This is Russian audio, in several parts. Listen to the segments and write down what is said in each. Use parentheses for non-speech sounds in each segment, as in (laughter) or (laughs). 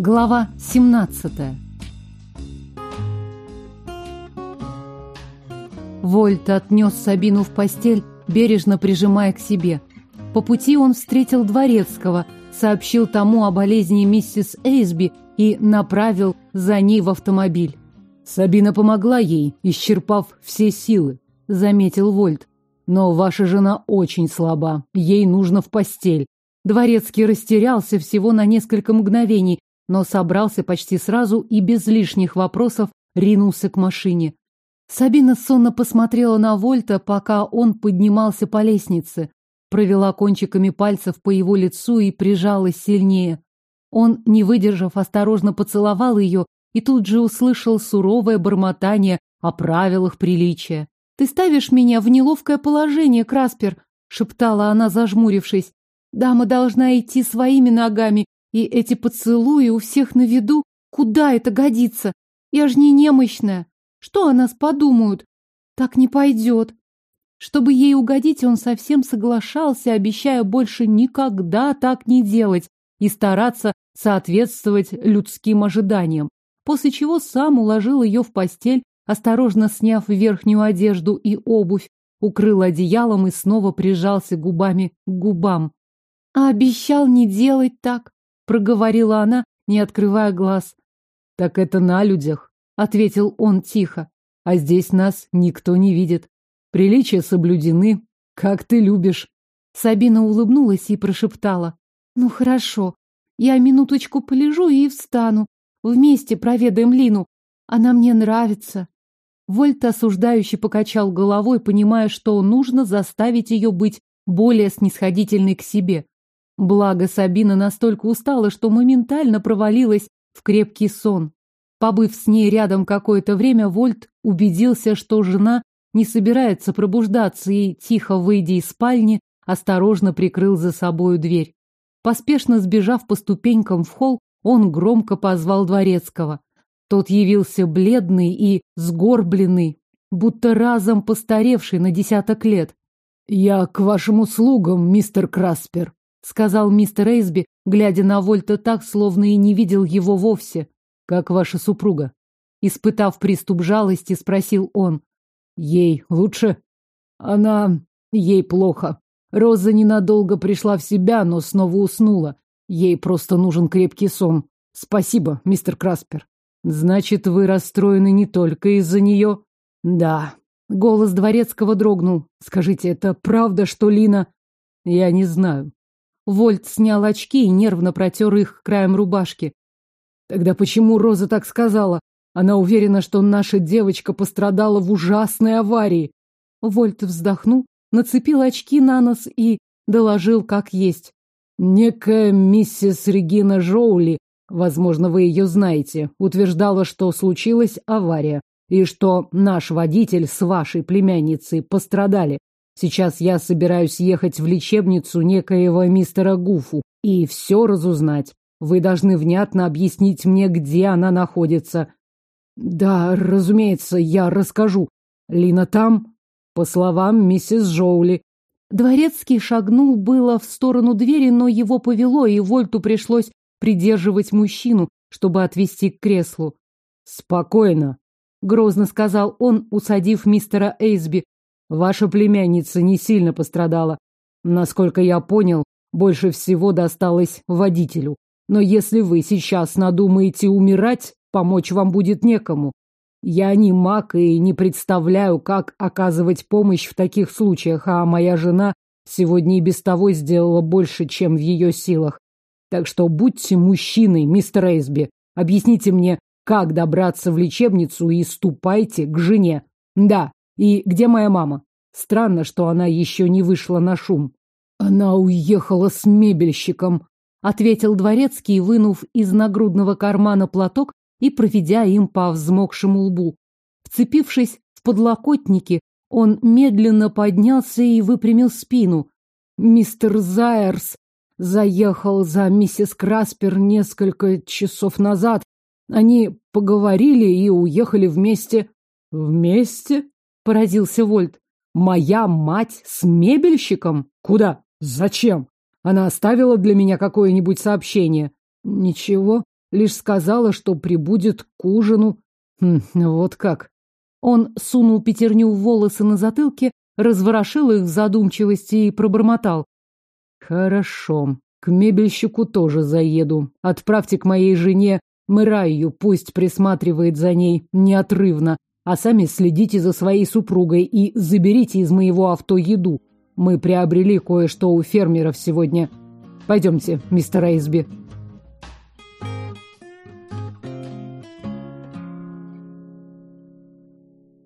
Глава 17 Вольт отнес Сабину в постель, бережно прижимая к себе. По пути он встретил Дворецкого, сообщил тому о болезни миссис Эйсби и направил за ней в автомобиль. Сабина помогла ей, исчерпав все силы, заметил Вольт. Но ваша жена очень слаба, ей нужно в постель. Дворецкий растерялся всего на несколько мгновений, но собрался почти сразу и без лишних вопросов ринулся к машине. Сабина сонно посмотрела на Вольта, пока он поднимался по лестнице, провела кончиками пальцев по его лицу и прижалась сильнее. Он, не выдержав, осторожно поцеловал ее и тут же услышал суровое бормотание о правилах приличия. «Ты ставишь меня в неловкое положение, Краспер», — шептала она, зажмурившись. «Дама должна идти своими ногами, и эти поцелуи у всех на виду. Куда это годится? Я ж не немощная. Что о нас подумают? Так не пойдет. Чтобы ей угодить, он совсем соглашался, обещая больше никогда так не делать и стараться соответствовать людским ожиданиям, после чего сам уложил ее в постель, осторожно сняв верхнюю одежду и обувь, укрыл одеялом и снова прижался губами к губам. «А обещал не делать так», — проговорила она, не открывая глаз. «Так это на людях», — ответил он тихо. «А здесь нас никто не видит. Приличия соблюдены, как ты любишь». Сабина улыбнулась и прошептала. «Ну хорошо, я минуточку полежу и встану. Вместе проведаем Лину. Она мне нравится». Вольт осуждающий покачал головой, понимая, что нужно заставить ее быть более снисходительной к себе. Благо Сабина настолько устала, что моментально провалилась в крепкий сон. Побыв с ней рядом какое-то время, Вольт убедился, что жена не собирается пробуждаться и, тихо выйдя из спальни, осторожно прикрыл за собою дверь. Поспешно сбежав по ступенькам в холл, он громко позвал дворецкого. Тот явился бледный и сгорбленный, будто разом постаревший на десяток лет. «Я к вашим услугам, мистер Краспер», — сказал мистер Эйсби, глядя на Вольта так, словно и не видел его вовсе. «Как ваша супруга?» Испытав приступ жалости, спросил он. «Ей лучше?» «Она... ей плохо. Роза ненадолго пришла в себя, но снова уснула. Ей просто нужен крепкий сон. Спасибо, мистер Краспер. Значит, вы расстроены не только из-за нее? Да. Голос дворецкого дрогнул. Скажите, это правда, что Лина... Я не знаю. Вольт снял очки и нервно протер их краем рубашки. Тогда почему Роза так сказала? Она уверена, что наша девочка пострадала в ужасной аварии. Вольт вздохнул, нацепил очки на нос и доложил как есть. Некая миссис Регина Жоули, возможно, вы ее знаете, утверждала, что случилась авария и что наш водитель с вашей племянницей пострадали. Сейчас я собираюсь ехать в лечебницу некоего мистера Гуфу и все разузнать. Вы должны внятно объяснить мне, где она находится. Да, разумеется, я расскажу. Лина там? По словам миссис Джоули. Дворецкий шагнул было в сторону двери, но его повело, и Вольту пришлось придерживать мужчину, чтобы отвести к креслу. «Спокойно», — грозно сказал он, усадив мистера Эйсби. «Ваша племянница не сильно пострадала. Насколько я понял, больше всего досталось водителю. Но если вы сейчас надумаете умирать, помочь вам будет некому. Я не маг и не представляю, как оказывать помощь в таких случаях, а моя жена сегодня и без того сделала больше, чем в ее силах. Так что будьте мужчиной, мистер Эйсби. Объясните мне, как добраться в лечебницу и ступайте к жене. Да, и где моя мама? Странно, что она еще не вышла на шум. Она уехала с мебельщиком, ответил дворецкий, вынув из нагрудного кармана платок и проведя им по взмокшему лбу. Вцепившись в подлокотники, он медленно поднялся и выпрямил спину. Мистер Зайерс заехал за миссис Краспер несколько часов назад. Они поговорили и уехали вместе. Вместе? Поразился Вольт. Моя мать с мебельщиком? Куда? Зачем? Она оставила для меня какое-нибудь сообщение? Ничего. Лишь сказала, что прибудет к ужину. Хм, вот как. Он сунул пятерню в волосы на затылке, разворошил их в задумчивости и пробормотал. Хорошо. К мебельщику тоже заеду. Отправьте к моей жене Мэрайю, пусть присматривает за ней неотрывно, а сами следите за своей супругой и заберите из моего авто еду. Мы приобрели кое-что у фермеров сегодня. Пойдемте, мистер Эйсби.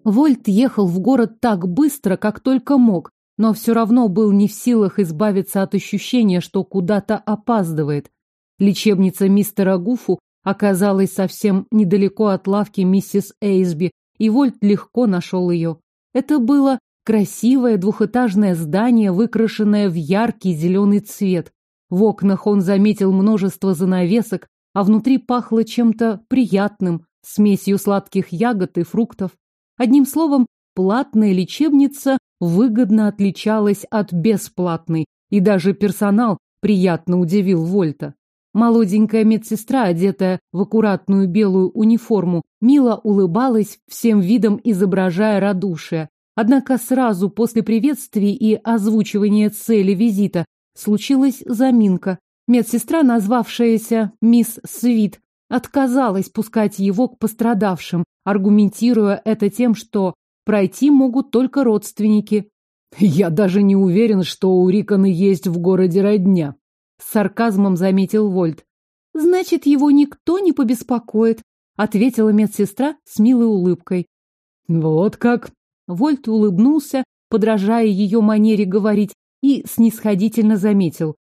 Вольт ехал в город так быстро, как только мог, но все равно был не в силах избавиться от ощущения, что куда-то опаздывает. Лечебница мистера Гуфу оказалась совсем недалеко от лавки миссис Эйсби, и Вольт легко нашел ее. Это было красивое двухэтажное здание, выкрашенное в яркий зеленый цвет. В окнах он заметил множество занавесок, а внутри пахло чем-то приятным, смесью сладких ягод и фруктов. Одним словом, платная лечебница выгодно отличалась от бесплатной, и даже персонал приятно удивил Вольта. Молоденькая медсестра, одетая в аккуратную белую униформу, мило улыбалась, всем видом изображая радушие. Однако сразу после приветствий и озвучивания цели визита случилась заминка. Медсестра, назвавшаяся мисс Свит, отказалась пускать его к пострадавшим, аргументируя это тем, что пройти могут только родственники. «Я даже не уверен, что у Рикона есть в городе родня», — с сарказмом заметил Вольт. «Значит, его никто не побеспокоит», — ответила медсестра с милой улыбкой. «Вот как!» Вольт улыбнулся, подражая ее манере говорить, и снисходительно заметил.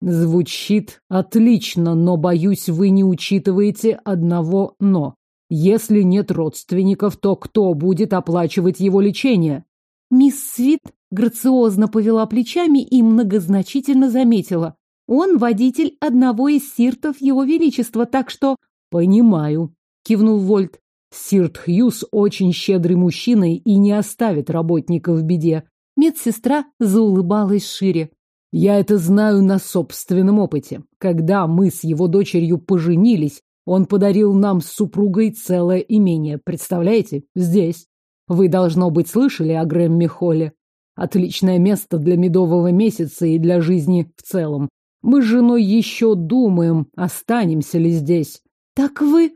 Звучит отлично, но, боюсь, вы не учитываете одного «но». Если нет родственников, то кто будет оплачивать его лечение? Мисс Свит грациозно повела плечами и многозначительно заметила. Он водитель одного из сиртов его величества, так что... Понимаю, кивнул Вольт. Сирт Хьюз очень щедрый мужчина и не оставит работника в беде. Медсестра заулыбалась шире. Я это знаю на собственном опыте. Когда мы с его дочерью поженились, он подарил нам с супругой целое имение. Представляете? Здесь. Вы, должно быть, слышали о Грэмми Холле. Отличное место для медового месяца и для жизни в целом. Мы с женой еще думаем, останемся ли здесь. Так вы...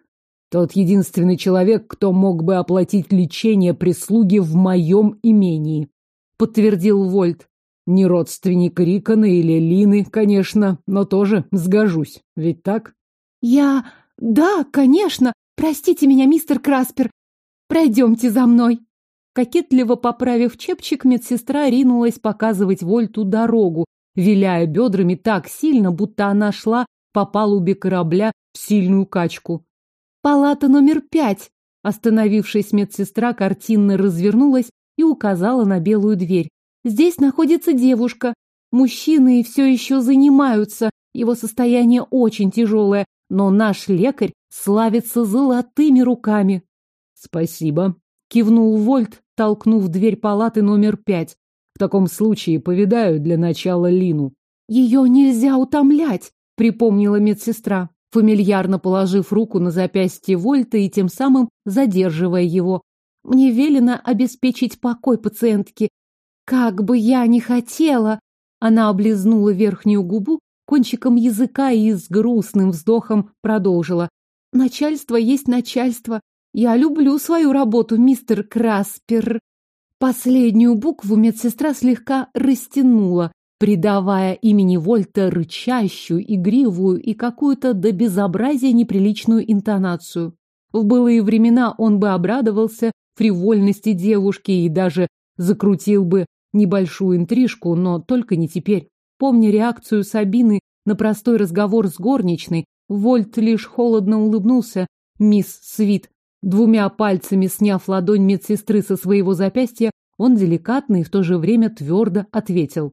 Тот единственный человек, кто мог бы оплатить лечение прислуги в моем имении, подтвердил Вольт. Не родственник Рикона или Лины, конечно, но тоже сгожусь. Ведь так? Я... Да, конечно. Простите меня, мистер Краспер. Пройдемте за мной. Кокетливо поправив чепчик, медсестра ринулась показывать Вольту дорогу, виляя бедрами так сильно, будто она шла по палубе корабля в сильную качку. «Палата номер пять!» Остановившись, медсестра картинно развернулась и указала на белую дверь. «Здесь находится девушка. Мужчины все еще занимаются, его состояние очень тяжелое, но наш лекарь славится золотыми руками. Спасибо, кивнул Вольт, толкнув дверь палаты номер пять. В таком случае повидаю для начала Лину. Ее нельзя утомлять, припомнила медсестра, фамильярно положив руку на запястье Вольта и тем самым задерживая его. Мне велено обеспечить покой пациентки. Как бы я ни хотела, она облизнула верхнюю губу кончиком языка и с грустным вздохом продолжила. Начальство есть начальство. Я люблю свою работу, мистер Краспер. Последнюю букву медсестра слегка растянула, придавая имени Вольта рычащую, игривую и какую-то до безобразия неприличную интонацию. В былые времена он бы обрадовался фривольности девушки и даже закрутил бы небольшую интрижку, но только не теперь. Помня реакцию Сабины на простой разговор с горничной, Вольт лишь холодно улыбнулся мисс Свит. Двумя пальцами сняв ладонь медсестры со своего запястья, он деликатно и в то же время твердо ответил.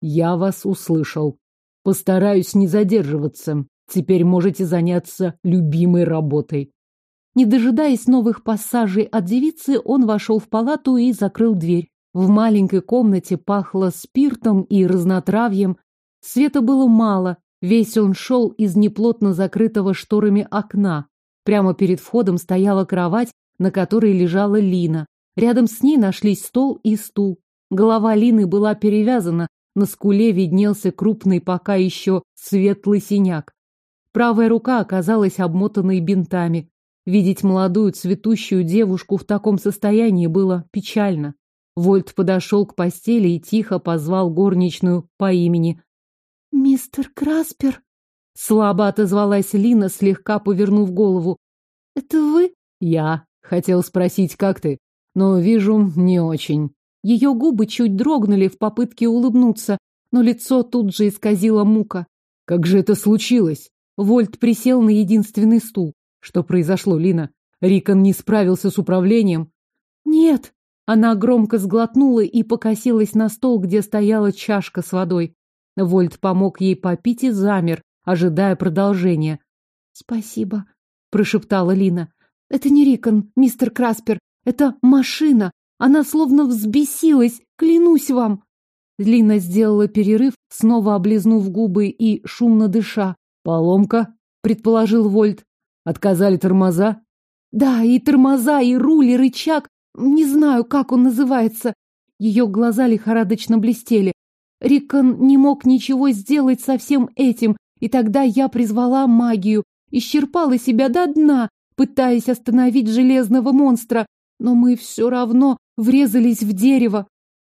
«Я вас услышал. Постараюсь не задерживаться. Теперь можете заняться любимой работой». Не дожидаясь новых пассажей от девицы, он вошел в палату и закрыл дверь. В маленькой комнате пахло спиртом и разнотравьем. Света было мало, Весь он шел из неплотно закрытого шторами окна. Прямо перед входом стояла кровать, на которой лежала Лина. Рядом с ней нашлись стол и стул. Голова Лины была перевязана, на скуле виднелся крупный пока еще светлый синяк. Правая рука оказалась обмотанной бинтами. Видеть молодую цветущую девушку в таком состоянии было печально. Вольт подошел к постели и тихо позвал горничную по имени. «Мистер Краспер?» Слабо отозвалась Лина, слегка повернув голову. «Это вы?» «Я. Хотел спросить, как ты, но вижу, не очень». Ее губы чуть дрогнули в попытке улыбнуться, но лицо тут же исказило мука. «Как же это случилось?» Вольт присел на единственный стул. Что произошло, Лина? Рикон не справился с управлением? Нет. Она громко сглотнула и покосилась на стол, где стояла чашка с водой. Вольт помог ей попить и замер, ожидая продолжения. «Спасибо», — прошептала Лина. «Это не Рикон, мистер Краспер. Это машина. Она словно взбесилась, клянусь вам». Лина сделала перерыв, снова облизнув губы и шумно дыша. «Поломка?» — предположил Вольт. «Отказали тормоза?» «Да, и тормоза, и руль, и рычаг. Не знаю, как он называется». Ее глаза лихорадочно блестели. Рикон не мог ничего сделать со всем этим, и тогда я призвала магию, исчерпала себя до дна, пытаясь остановить железного монстра, но мы все равно врезались в дерево.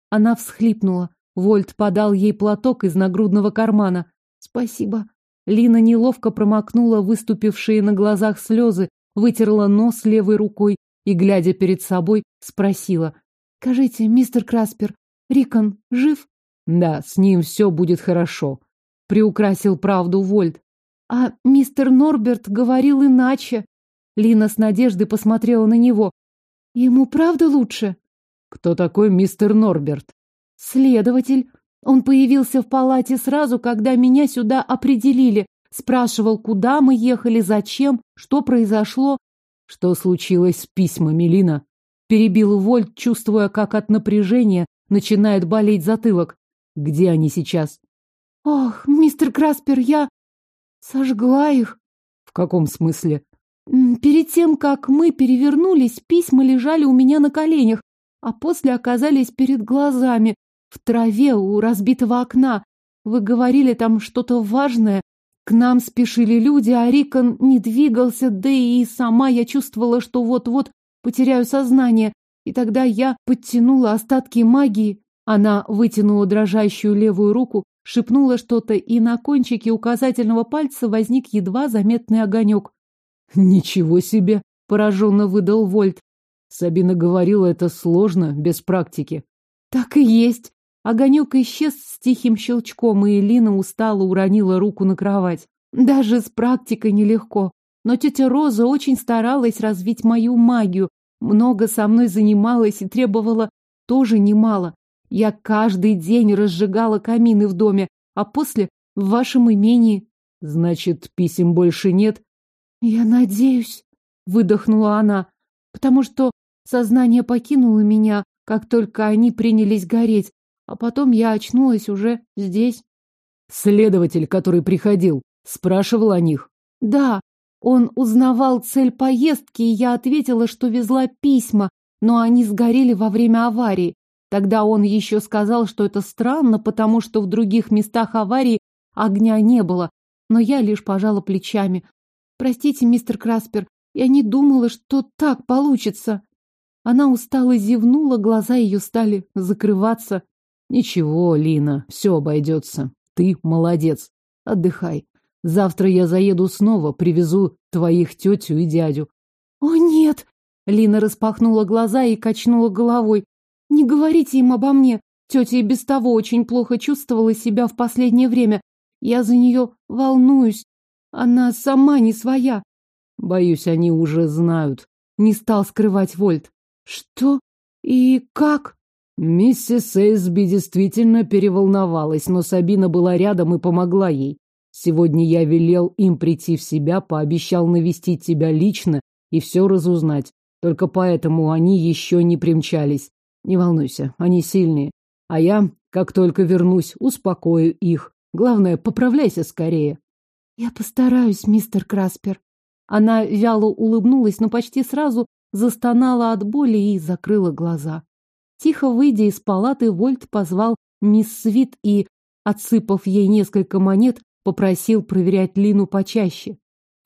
Она всхлипнула. Вольт подал ей платок из нагрудного кармана. «Спасибо», Лина неловко промокнула выступившие на глазах слезы, вытерла нос левой рукой и, глядя перед собой, спросила. «Скажите, мистер Краспер, Рикон жив?» «Да, с ним все будет хорошо», — приукрасил правду Вольт. «А мистер Норберт говорил иначе». Лина с надеждой посмотрела на него. «Ему правда лучше?» «Кто такой мистер Норберт?» «Следователь. Он появился в палате сразу, когда меня сюда определили. Спрашивал, куда мы ехали, зачем, что произошло. Что случилось с письмами, Лина? Перебил Вольт, чувствуя, как от напряжения начинает болеть затылок. Где они сейчас? Ох, мистер Краспер, я сожгла их. В каком смысле? Перед тем, как мы перевернулись, письма лежали у меня на коленях, а после оказались перед глазами в траве у разбитого окна. Вы говорили там что-то важное. К нам спешили люди, а Рикон не двигался, да и сама я чувствовала, что вот-вот потеряю сознание. И тогда я подтянула остатки магии. Она вытянула дрожащую левую руку, шепнула что-то, и на кончике указательного пальца возник едва заметный огонек. «Ничего себе!» — пораженно выдал Вольт. Сабина говорила, это сложно, без практики. «Так и есть. Огонек исчез с тихим щелчком, и Элина устало уронила руку на кровать. Даже с практикой нелегко. Но тетя Роза очень старалась развить мою магию, много со мной занималась и требовала тоже немало. Я каждый день разжигала камины в доме, а после в вашем имении. Значит, писем больше нет? Я надеюсь, выдохнула она, потому что сознание покинуло меня, как только они принялись гореть, а потом я очнулась уже здесь. Следователь, который приходил, спрашивал о них. Да, он узнавал цель поездки, и я ответила, что везла письма, но они сгорели во время аварии. Тогда он еще сказал, что это странно, потому что в других местах аварии огня не было, но я лишь пожала плечами. Простите, мистер Краспер, я не думала, что так получится. Она устало зевнула, глаза ее стали закрываться. Ничего, Лина, все обойдется. Ты молодец. Отдыхай. Завтра я заеду снова, привезу твоих тетю и дядю. О, нет! Лина распахнула глаза и качнула головой. Не говорите им обо мне. Тетя и без того очень плохо чувствовала себя в последнее время. Я за нее волнуюсь. Она сама не своя. Боюсь, они уже знают. Не стал скрывать Вольт. Что? И как? Миссис Эйсби действительно переволновалась, но Сабина была рядом и помогла ей. Сегодня я велел им прийти в себя, пообещал навестить тебя лично и все разузнать. Только поэтому они еще не примчались. Не волнуйся, они сильные. А я, как только вернусь, успокою их. Главное, поправляйся скорее. Я постараюсь, мистер Краспер. Она вяло улыбнулась, но почти сразу застонала от боли и закрыла глаза. Тихо выйдя из палаты, Вольт позвал мисс Свит и, отсыпав ей несколько монет, попросил проверять Лину почаще.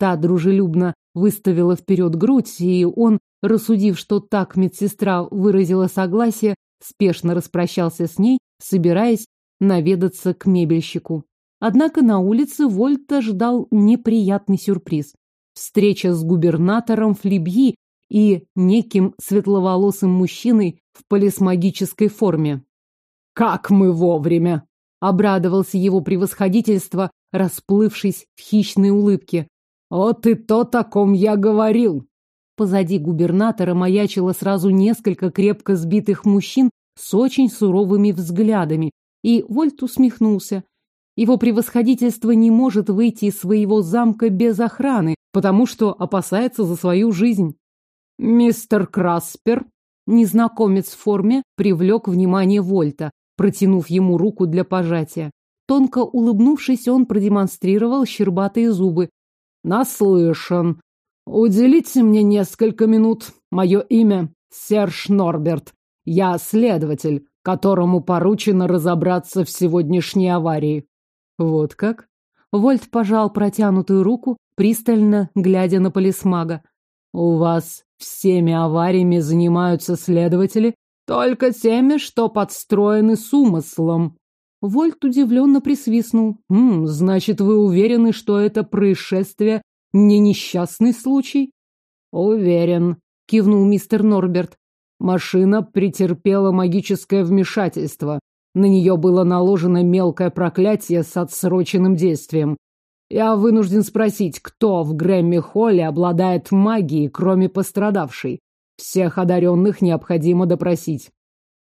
Та дружелюбно выставила вперед грудь, и он, рассудив, что так медсестра выразила согласие, спешно распрощался с ней, собираясь наведаться к мебельщику. Однако на улице Вольта ждал неприятный сюрприз. Встреча с губернатором Флебьи и неким светловолосым мужчиной в полисмагической форме. «Как мы вовремя!» — обрадовался его превосходительство, расплывшись в хищной улыбке. «Вот и то, о ком я говорил!» Позади губернатора маячило сразу несколько крепко сбитых мужчин с очень суровыми взглядами, и Вольт усмехнулся. Его превосходительство не может выйти из своего замка без охраны, потому что опасается за свою жизнь. Мистер Краспер, незнакомец в форме, привлек внимание Вольта, протянув ему руку для пожатия. Тонко улыбнувшись, он продемонстрировал щербатые зубы. «Наслышан. Уделите мне несколько минут. Мое имя Серж Норберт. Я следователь, которому поручено разобраться в сегодняшней аварии». Вот как? Вольт пожал протянутую руку, пристально глядя на полисмага. «У вас всеми авариями занимаются следователи? Только теми, что подстроены с умыслом». Вольт удивленно присвистнул. «М, «Значит, вы уверены, что это происшествие не несчастный случай?» «Уверен», — кивнул мистер Норберт. «Машина претерпела магическое вмешательство. На нее было наложено мелкое проклятие с отсроченным действием. Я вынужден спросить, кто в Грэмми-холле обладает магией, кроме пострадавшей. Всех одаренных необходимо допросить.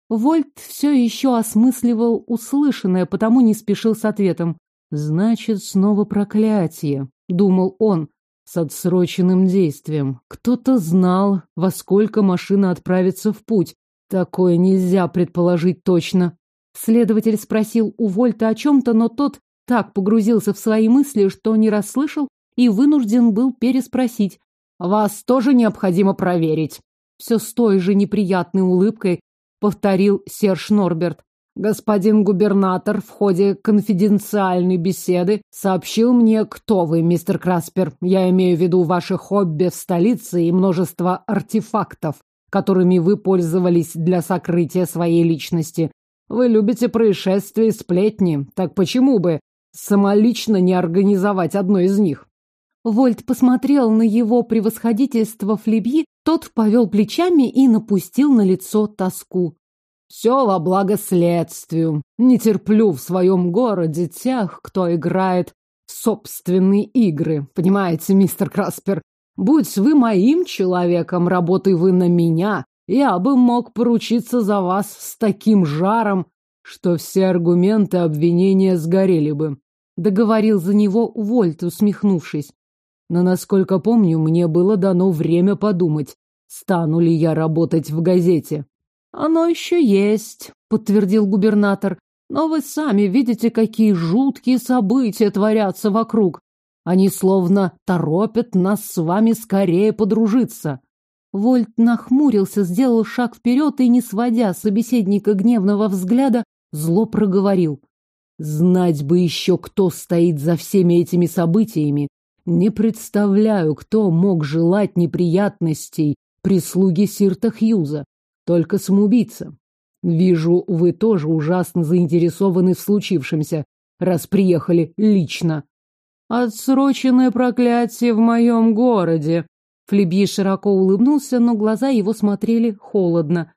Вольт все еще осмысливал услышанное, потому не спешил с ответом. «Значит, снова проклятие», — думал он, с отсроченным действием. Кто-то знал, во сколько машина отправится в путь. Такое нельзя предположить точно. Следователь спросил у Вольта о чем-то, но тот так погрузился в свои мысли, что не расслышал и вынужден был переспросить. «Вас тоже необходимо проверить». Все с той же неприятной улыбкой повторил Серж Норберт. Господин губернатор в ходе конфиденциальной беседы сообщил мне, кто вы, мистер Краспер. Я имею в виду ваше хобби в столице и множество артефактов, которыми вы пользовались для сокрытия своей личности. Вы любите происшествия и сплетни, так почему бы самолично не организовать одно из них? Вольт посмотрел на его превосходительство Флебьи, тот повел плечами и напустил на лицо тоску. Все во благо следствию. Не терплю в своем городе тех, кто играет в собственные игры. Понимаете, мистер Краспер, будь вы моим человеком, работай вы на меня, я бы мог поручиться за вас с таким жаром, что все аргументы обвинения сгорели бы. Договорил за него Вольт, усмехнувшись. Но, насколько помню, мне было дано время подумать, стану ли я работать в газете. Оно еще есть, подтвердил губернатор. Но вы сами видите, какие жуткие события творятся вокруг. Они словно торопят нас с вами скорее подружиться. Вольт нахмурился, сделал шаг вперед и, не сводя собеседника гневного взгляда, зло проговорил. Знать бы еще, кто стоит за всеми этими событиями. Не представляю, кто мог желать неприятностей прислуги Сирта Хьюза. Только самоубийца. Вижу, вы тоже ужасно заинтересованы в случившемся, раз приехали лично. Отсроченное проклятие в моем городе, Флебьи широко улыбнулся, но глаза его смотрели холодно.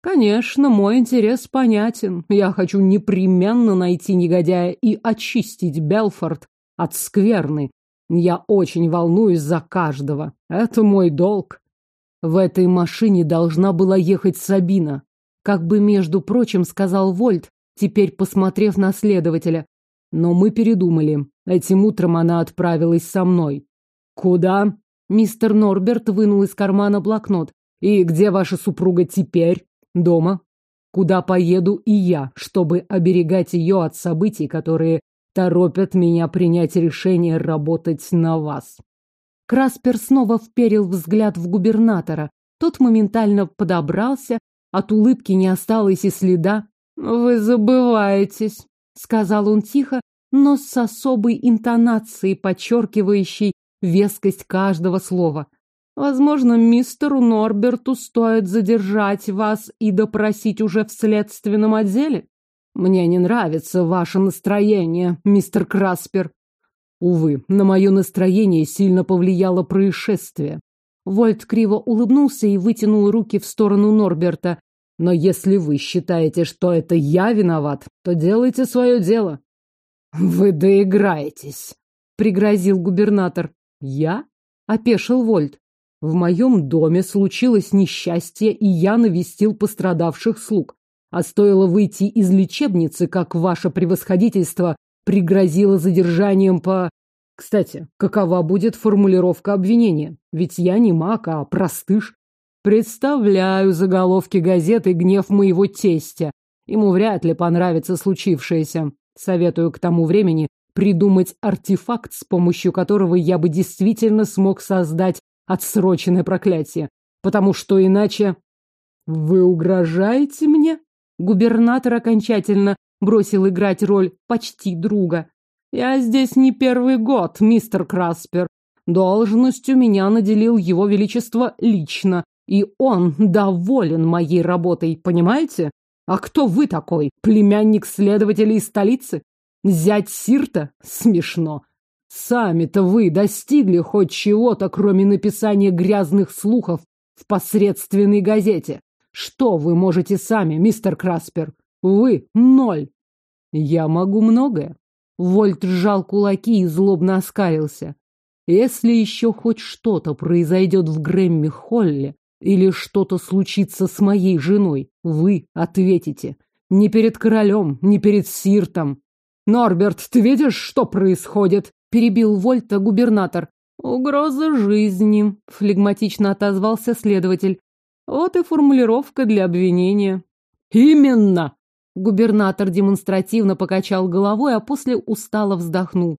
Конечно, мой интерес понятен. Я хочу непременно найти негодяя и очистить Белфорд от скверны. Я очень волнуюсь за каждого. Это мой долг. В этой машине должна была ехать Сабина. Как бы, между прочим, сказал Вольт, теперь посмотрев на следователя. Но мы передумали. Этим утром она отправилась со мной. Куда? Мистер Норберт вынул из кармана блокнот. «И где ваша супруга теперь? Дома? Куда поеду и я, чтобы оберегать ее от событий, которые торопят меня принять решение работать на вас. Краспер снова вперил взгляд в губернатора. Тот моментально подобрался, от улыбки не осталось и следа. «Вы забываетесь», — сказал он тихо, но с особой интонацией, подчеркивающей вескость каждого слова. «Возможно, мистеру Норберту стоит задержать вас и допросить уже в следственном отделе?» «Мне не нравится ваше настроение, мистер Краспер». Увы, на мое настроение сильно повлияло происшествие. Вольт криво улыбнулся и вытянул руки в сторону Норберта. Но если вы считаете, что это я виноват, то делайте свое дело. Вы доиграетесь, пригрозил губернатор. Я? Опешил Вольт. В моем доме случилось несчастье, и я навестил пострадавших слуг. А стоило выйти из лечебницы, как ваше превосходительство пригрозило задержанием по кстати, какова будет формулировка обвинения? Ведь я не маг, а простыш. Представляю заголовки газеты «Гнев моего тестя». Ему вряд ли понравится случившееся. Советую к тому времени придумать артефакт, с помощью которого я бы действительно смог создать отсроченное проклятие. Потому что иначе... Вы угрожаете мне? Губернатор окончательно бросил играть роль почти друга. Я здесь не первый год, мистер Краспер. Должностью меня наделил его величество лично, и он доволен моей работой, понимаете? А кто вы такой? Племянник следователя из столицы? Зять Сирта? Смешно. Сами-то вы достигли хоть чего-то, кроме написания грязных слухов в посредственной газете. Что вы можете сами, мистер Краспер? Вы — ноль. Я могу многое. Вольт сжал кулаки и злобно оскалился. Если еще хоть что-то произойдет в Грэмми Холле, или что-то случится с моей женой, вы ответите. Не перед королем, не перед Сиртом. Норберт, ты видишь, что происходит? Перебил Вольта губернатор. Угроза жизни, флегматично отозвался следователь. Вот и формулировка для обвинения. Именно, Губернатор демонстративно покачал головой, а после устало вздохнул.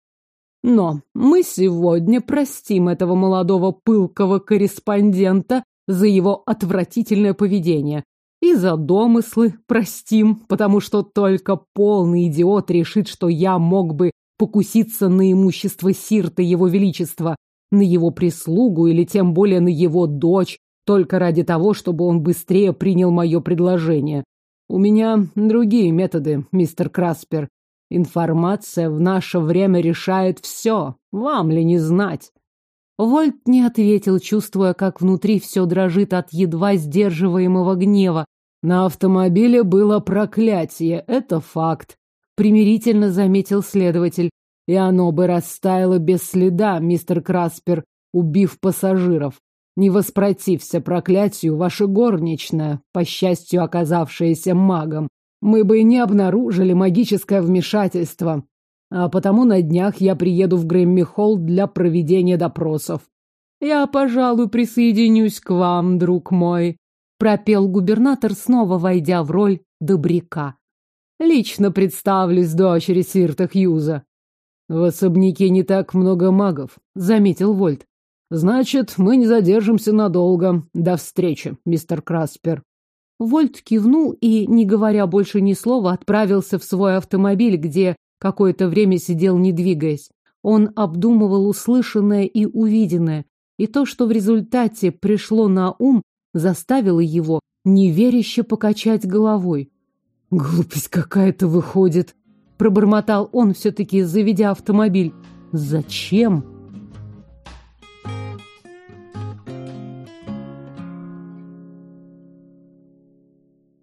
Но мы сегодня простим этого молодого пылкого корреспондента за его отвратительное поведение. И за домыслы простим, потому что только полный идиот решит, что я мог бы покуситься на имущество Сирта Его Величества, на его прислугу или тем более на его дочь, только ради того, чтобы он быстрее принял мое предложение. У меня другие методы, мистер Краспер. Информация в наше время решает все. Вам ли не знать? Вольт не ответил, чувствуя, как внутри все дрожит от едва сдерживаемого гнева. На автомобиле было проклятие, это факт. Примирительно заметил следователь. И оно бы растаяло без следа, мистер Краспер, убив пассажиров. Не воспротився проклятию ваша горничная, по счастью оказавшаяся магом. Мы бы не обнаружили магическое вмешательство. А потому на днях я приеду в Грэмми-холл для проведения допросов. Я, пожалуй, присоединюсь к вам, друг мой, пропел губернатор, снова войдя в роль добряка. Лично представлюсь дочери Сирта Хьюза. В особняке не так много магов, заметил Вольт. Значит, мы не задержимся надолго. До встречи, мистер Краспер. Вольт кивнул и, не говоря больше ни слова, отправился в свой автомобиль, где какое-то время сидел, не двигаясь. Он обдумывал услышанное и увиденное, и то, что в результате пришло на ум, заставило его неверяще покачать головой. «Глупость какая-то выходит», — пробормотал он, все-таки заведя автомобиль. «Зачем?»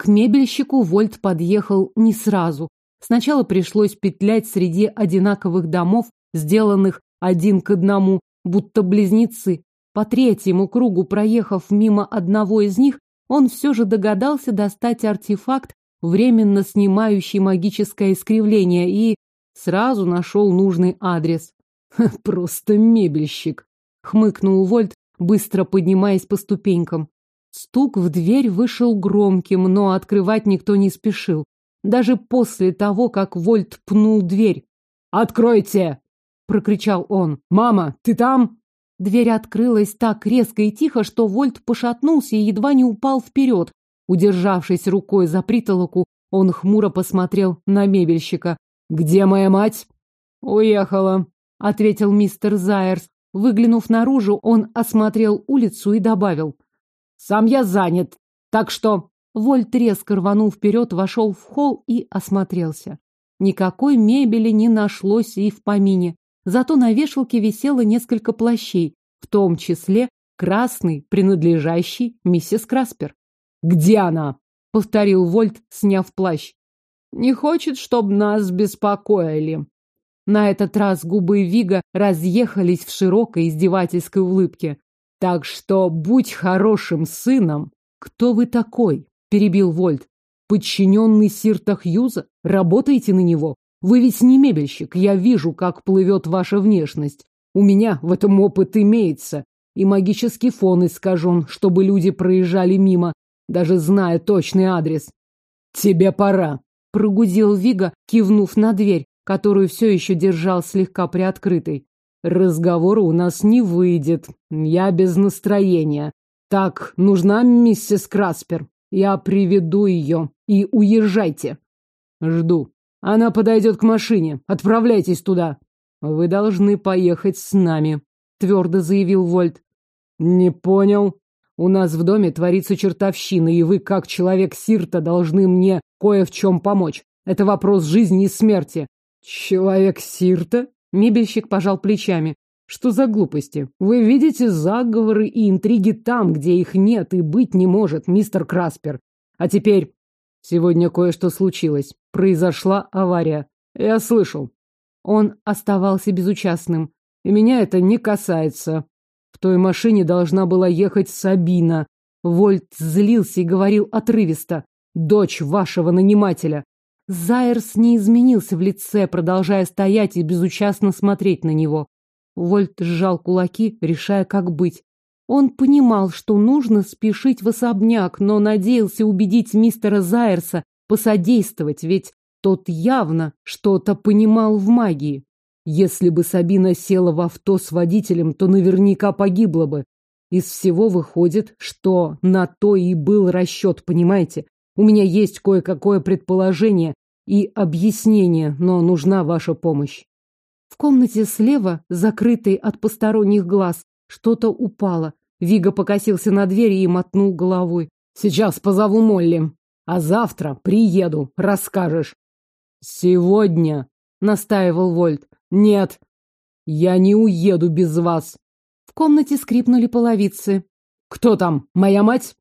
К мебельщику Вольт подъехал не сразу. Сначала пришлось петлять среди одинаковых домов, сделанных один к одному, будто близнецы. По третьему кругу, проехав мимо одного из них, он все же догадался достать артефакт, временно снимающий магическое искривление, и сразу нашел нужный адрес. (laughs) «Просто мебельщик», — хмыкнул Вольт, быстро поднимаясь по ступенькам. Стук в дверь вышел громким, но открывать никто не спешил. Даже после того, как Вольт пнул дверь. «Откройте!» — прокричал он. «Мама, ты там?» Дверь открылась так резко и тихо, что Вольт пошатнулся и едва не упал вперед. Удержавшись рукой за притолоку, он хмуро посмотрел на мебельщика. «Где моя мать?» «Уехала», — ответил мистер Зайерс. Выглянув наружу, он осмотрел улицу и добавил. «Сам я занят, так что...» Вольт резко рванул вперед, вошел в холл и осмотрелся. Никакой мебели не нашлось и в помине. Зато на вешалке висело несколько плащей, в том числе красный, принадлежащий миссис Краспер. «Где она?» — повторил Вольт, сняв плащ. «Не хочет, чтобы нас беспокоили». На этот раз губы Вига разъехались в широкой издевательской улыбке. «Так что будь хорошим сыном». «Кто вы такой?» — перебил Вольт. Подчиненный Сирта Хьюза? Работаете на него? Вы ведь не мебельщик. Я вижу, как плывет ваша внешность. У меня в этом опыт имеется. И магический фон искажен, чтобы люди проезжали мимо, даже зная точный адрес. Тебе пора, прогудел Вига, кивнув на дверь, которую все еще держал слегка приоткрытой. Разговора у нас не выйдет. Я без настроения. Так, нужна миссис Краспер. Я приведу ее. И уезжайте. Жду. Она подойдет к машине. Отправляйтесь туда. Вы должны поехать с нами, твердо заявил Вольт. Не понял. У нас в доме творится чертовщина, и вы, как человек Сирта, должны мне кое в чем помочь. Это вопрос жизни и смерти. Человек Сирта? Мебельщик пожал плечами. Что за глупости? Вы видите заговоры и интриги там, где их нет и быть не может, мистер Краспер. А теперь Сегодня кое-что случилось. Произошла авария. Я слышал. Он оставался безучастным. И меня это не касается. В той машине должна была ехать Сабина. Вольт злился и говорил отрывисто. Дочь вашего нанимателя. Зайерс не изменился в лице, продолжая стоять и безучастно смотреть на него. Вольт сжал кулаки, решая, как быть. Он понимал, что нужно спешить в особняк, но надеялся убедить мистера Зайерса посодействовать, ведь тот явно что-то понимал в магии. Если бы Сабина села в авто с водителем, то наверняка погибла бы. Из всего выходит, что на то и был расчет, понимаете? У меня есть кое-какое предположение и объяснение, но нужна ваша помощь. В комнате слева, закрытой от посторонних глаз, что-то упало. Вига покосился на дверь и мотнул головой. Сейчас позову Молли. А завтра приеду, расскажешь. Сегодня, настаивал Вольт. Нет, я не уеду без вас. В комнате скрипнули половицы. Кто там? Моя мать?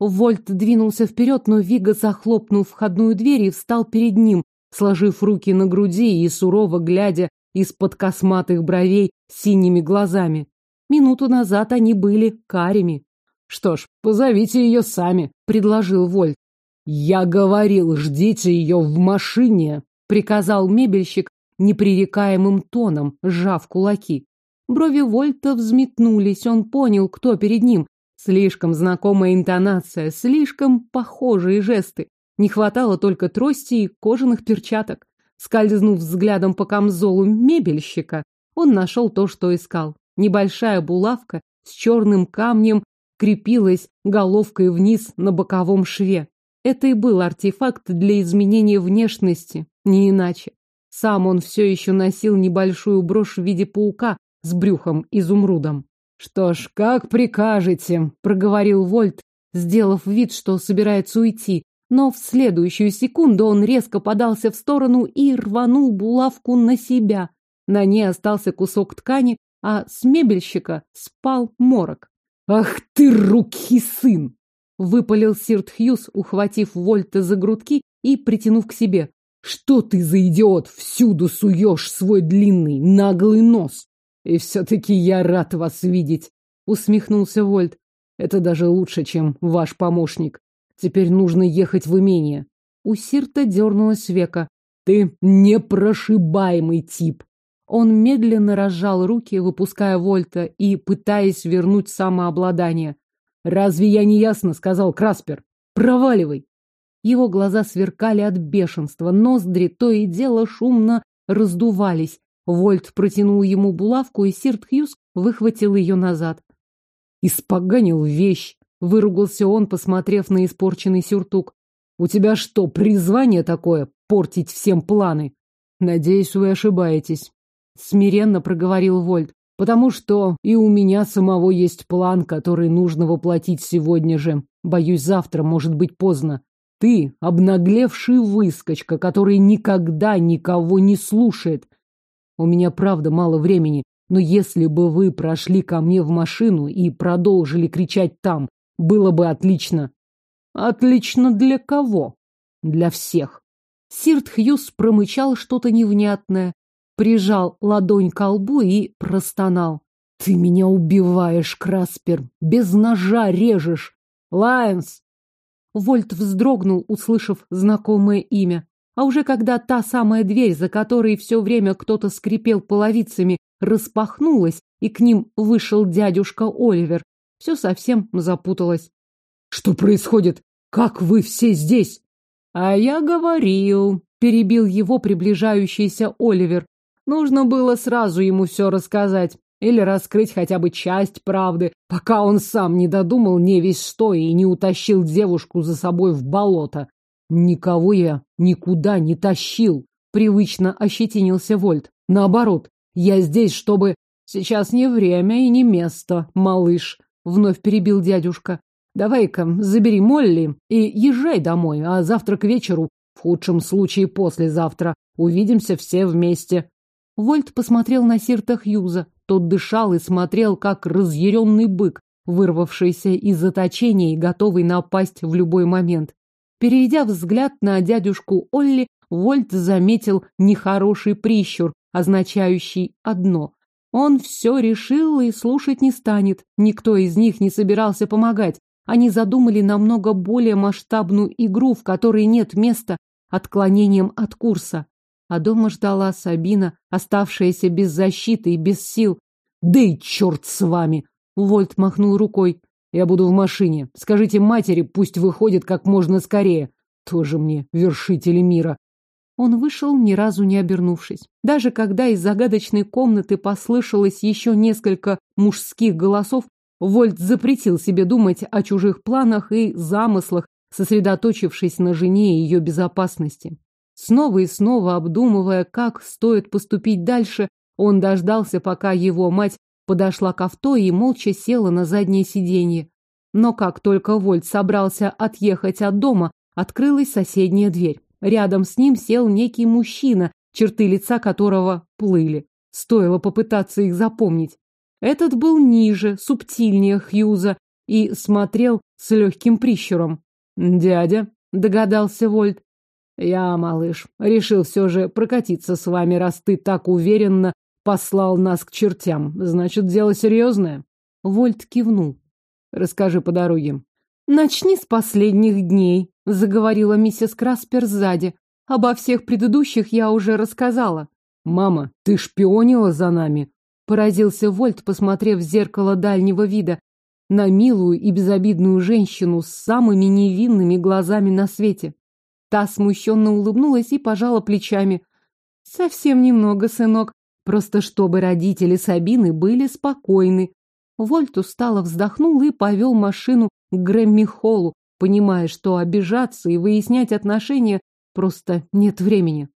Вольт двинулся вперед, но Вига захлопнул входную дверь и встал перед ним, сложив руки на груди и сурово глядя из-под косматых бровей синими глазами. Минуту назад они были карими. Что ж, позовите ее сами, предложил Вольт. Я говорил, ждите ее в машине, приказал мебельщик непререкаемым тоном, сжав кулаки. Брови Вольта взметнулись, он понял, кто перед ним. Слишком знакомая интонация, слишком похожие жесты. Не хватало только трости и кожаных перчаток. Скользнув взглядом по камзолу мебельщика, он нашел то, что искал. Небольшая булавка с черным камнем крепилась головкой вниз на боковом шве. Это и был артефакт для изменения внешности, не иначе. Сам он все еще носил небольшую брошь в виде паука с брюхом изумрудом. «Что ж, как прикажете», — проговорил Вольт, сделав вид, что собирается уйти, но в следующую секунду он резко подался в сторону и рванул булавку на себя. На ней остался кусок ткани, а с мебельщика спал морок. «Ах ты, руки сын!» — выпалил Сирт Хьюз, ухватив Вольта за грудки и притянув к себе. «Что ты за идиот? Всюду суешь свой длинный, наглый нос!» «И все-таки я рад вас видеть!» — усмехнулся Вольт. «Это даже лучше, чем ваш помощник. Теперь нужно ехать в имение». У Сирта дернулась века. «Ты непрошибаемый тип!» Он медленно разжал руки, выпуская Вольта и пытаясь вернуть самообладание. «Разве я не ясно?» — сказал Краспер. «Проваливай!» Его глаза сверкали от бешенства, ноздри то и дело шумно раздувались. Вольт протянул ему булавку, и Сирт Хьюз выхватил ее назад. «Испоганил вещь!» — выругался он, посмотрев на испорченный сюртук. «У тебя что, призвание такое? Портить всем планы?» «Надеюсь, вы ошибаетесь», — смиренно проговорил Вольт. «Потому что и у меня самого есть план, который нужно воплотить сегодня же. Боюсь, завтра может быть поздно. Ты — обнаглевший выскочка, который никогда никого не слушает. У меня, правда, мало времени, но если бы вы прошли ко мне в машину и продолжили кричать там, было бы отлично. Отлично для кого? Для всех. Сирт Хьюз промычал что-то невнятное, прижал ладонь к лбу и простонал. Ты меня убиваешь, Краспер, без ножа режешь. Лайонс! Вольт вздрогнул, услышав знакомое имя. А уже когда та самая дверь, за которой все время кто-то скрипел половицами, распахнулась, и к ним вышел дядюшка Оливер, все совсем запуталось. «Что происходит? Как вы все здесь?» «А я говорил», — перебил его приближающийся Оливер. «Нужно было сразу ему все рассказать или раскрыть хотя бы часть правды, пока он сам не додумал не весь что и не утащил девушку за собой в болото. Никого я никуда не тащил, привычно ощетинился Вольт. Наоборот, я здесь, чтобы... Сейчас не время и не место, малыш, вновь перебил дядюшка. Давай-ка забери Молли и езжай домой, а завтра к вечеру, в худшем случае послезавтра, увидимся все вместе. Вольт посмотрел на Сирта Хьюза. Тот дышал и смотрел, как разъяренный бык, вырвавшийся из заточения и готовый напасть в любой момент. Переведя взгляд на дядюшку Олли, Вольт заметил нехороший прищур, означающий одно. Он все решил и слушать не станет. Никто из них не собирался помогать. Они задумали намного более масштабную игру, в которой нет места отклонением от курса. А дома ждала Сабина, оставшаяся без защиты и без сил. «Да и черт с вами!» Вольт махнул рукой. Я буду в машине. Скажите матери, пусть выходит как можно скорее. Тоже мне вершители мира. Он вышел, ни разу не обернувшись. Даже когда из загадочной комнаты послышалось еще несколько мужских голосов, Вольт запретил себе думать о чужих планах и замыслах, сосредоточившись на жене и ее безопасности. Снова и снова обдумывая, как стоит поступить дальше, он дождался, пока его мать подошла к авто и молча села на заднее сиденье. Но как только Вольт собрался отъехать от дома, открылась соседняя дверь. Рядом с ним сел некий мужчина, черты лица которого плыли. Стоило попытаться их запомнить. Этот был ниже, субтильнее Хьюза и смотрел с легким прищуром. «Дядя», — догадался Вольт. «Я, малыш, решил все же прокатиться с вами, раз ты так уверенно послал нас к чертям. Значит, дело серьезное. Вольт кивнул. Расскажи по дороге. Начни с последних дней, заговорила миссис Краспер сзади. Обо всех предыдущих я уже рассказала. Мама, ты шпионила за нами? Поразился Вольт, посмотрев в зеркало дальнего вида на милую и безобидную женщину с самыми невинными глазами на свете. Та смущенно улыбнулась и пожала плечами. Совсем немного, сынок. Просто чтобы родители Сабины были спокойны. Вольт устало вздохнул и повел машину к Грэмми-холлу, понимая, что обижаться и выяснять отношения просто нет времени.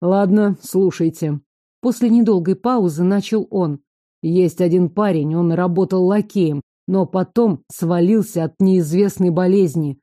«Ладно, слушайте». После недолгой паузы начал он. «Есть один парень, он работал лакеем, но потом свалился от неизвестной болезни.